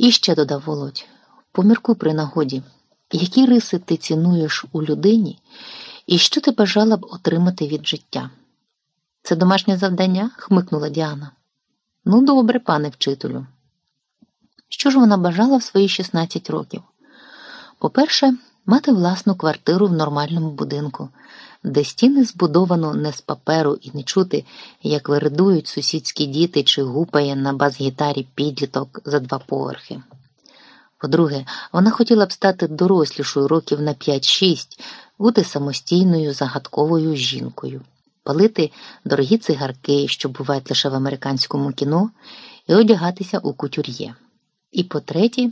І ще додав Володь, поміркуй при нагоді, які риси ти цінуєш у людині і що ти бажала б отримати від життя. Це домашнє завдання? хмикнула Діана. Ну, добре, пане вчителю. Що ж вона бажала в свої 16 років? По-перше, мати власну квартиру в нормальному будинку, де стіни збудовано не з паперу і не чути, як виридують сусідські діти чи гупає на бас-гітарі підліток за два поверхи. По-друге, вона хотіла б стати дорослішою років на 5-6, бути самостійною загадковою жінкою, палити дорогі цигарки, що бувають лише в американському кіно, і одягатися у кутюр'є. І по-третє,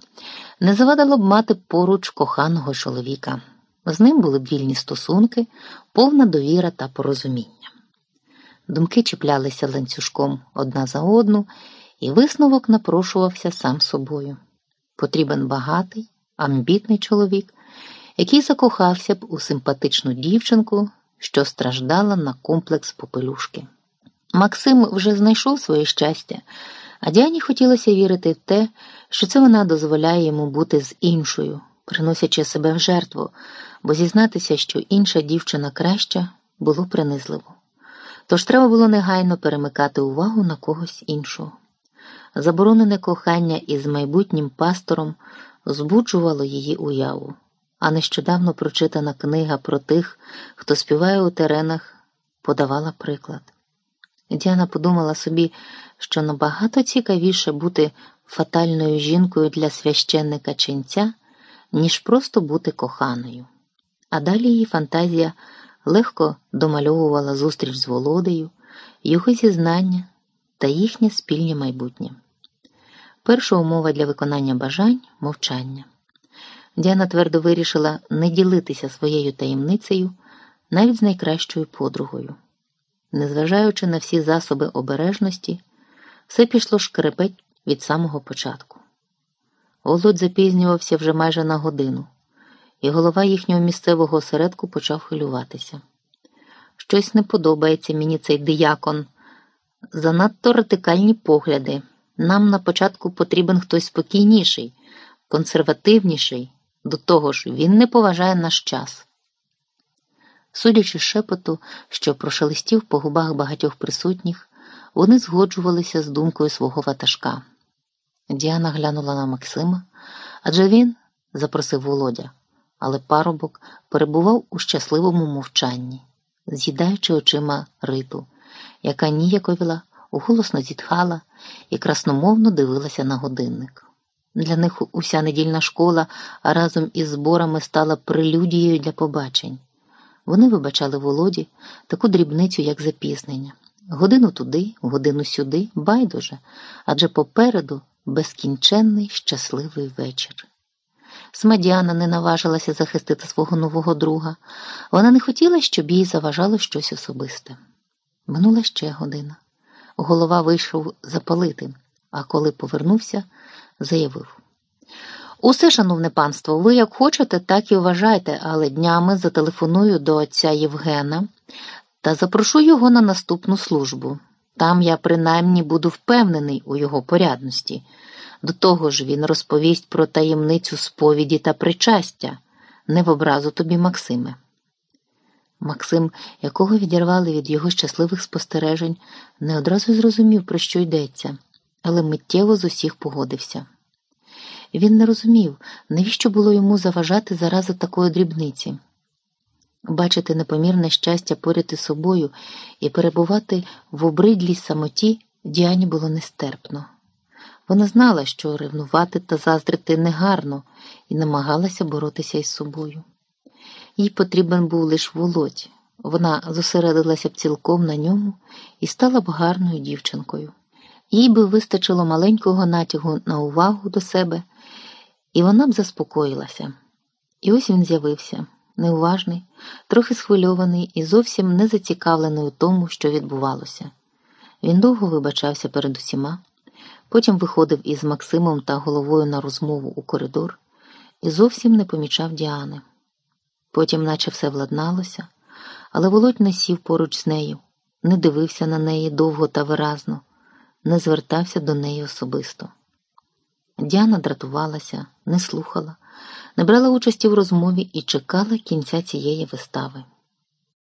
не завадило б мати поруч коханого чоловіка. З ним були б вільні стосунки, повна довіра та порозуміння. Думки чіплялися ланцюжком одна за одну, і висновок напрошувався сам собою. Потрібен багатий, амбітний чоловік, який закохався б у симпатичну дівчинку, що страждала на комплекс попелюшки. Максим вже знайшов своє щастя, а Діані хотілося вірити в те, що це вона дозволяє йому бути з іншою, приносячи себе в жертву, бо зізнатися, що інша дівчина краща, було принизливо. Тож треба було негайно перемикати увагу на когось іншого. Заборонене кохання із майбутнім пастором збуджувало її уяву, а нещодавно прочитана книга про тих, хто співає у теренах, подавала приклад. Діана подумала собі, що набагато цікавіше бути фатальною жінкою для священника ченця, ніж просто бути коханою. А далі її фантазія легко домальовувала зустріч з Володею, його зізнання та їхнє спільне майбутнє. Перша умова для виконання бажань мовчання. Діана твердо вирішила не ділитися своєю таємницею навіть з найкращою подругою. Незважаючи на всі засоби обережності, все пішло шкрепеть від самого початку. Володь запізнювався вже майже на годину, і голова їхнього місцевого осередку почав хвилюватися. Щось не подобається мені цей диякон. Занадто радикальні погляди. Нам на початку потрібен хтось спокійніший, консервативніший, до того ж, він не поважає наш час. Судячи шепоту, що прошелестів по губах багатьох присутніх, вони згоджувалися з думкою свого ватажка. Діана глянула на Максима, адже він запросив Володя, але парубок перебував у щасливому мовчанні, з'їдаючи очима риту, яка ніяковіла, голосно зітхала і красномовно дивилася на годинник. Для них уся недільна школа разом із зборами стала прелюдією для побачень. Вони вибачали Володі таку дрібницю, як запізнення. Годину туди, годину сюди, байдуже, адже попереду безкінченний щасливий вечір. Смадіана не наважилася захистити свого нового друга. Вона не хотіла, щоб їй заважало щось особисте. Минула ще година. Голова вийшов запалити, а коли повернувся, заявив. Усе, шановне панство, ви як хочете, так і вважайте, але днями зателефоную до отця Євгена та запрошу його на наступну службу. Там я принаймні буду впевнений у його порядності. До того ж він розповість про таємницю сповіді та причастя, не в образу тобі, Максиме. Максим, якого відірвали від його щасливих спостережень, не одразу зрозумів, про що йдеться, але миттєво з усіх погодився. Він не розумів, навіщо було йому заважати зарази такої дрібниці. Бачити непомірне щастя поряд із собою і перебувати в обридлій самоті Діані було нестерпно. Вона знала, що ревнувати та заздрити негарно, і намагалася боротися із собою. Їй потрібен був лише володь. Вона зосередилася б цілком на ньому і стала б гарною дівчинкою. Їй би вистачило маленького натягу на увагу до себе, і вона б заспокоїлася. І ось він з'явився, неуважний, трохи схвильований і зовсім не зацікавлений у тому, що відбувалося. Він довго вибачався перед усіма, потім виходив із Максимом та головою на розмову у коридор і зовсім не помічав Діани. Потім, наче все владналося, але Володь не сів поруч з нею, не дивився на неї довго та виразно, не звертався до неї особисто. Діана дратувалася, не слухала, не брала участі в розмові і чекала кінця цієї вистави.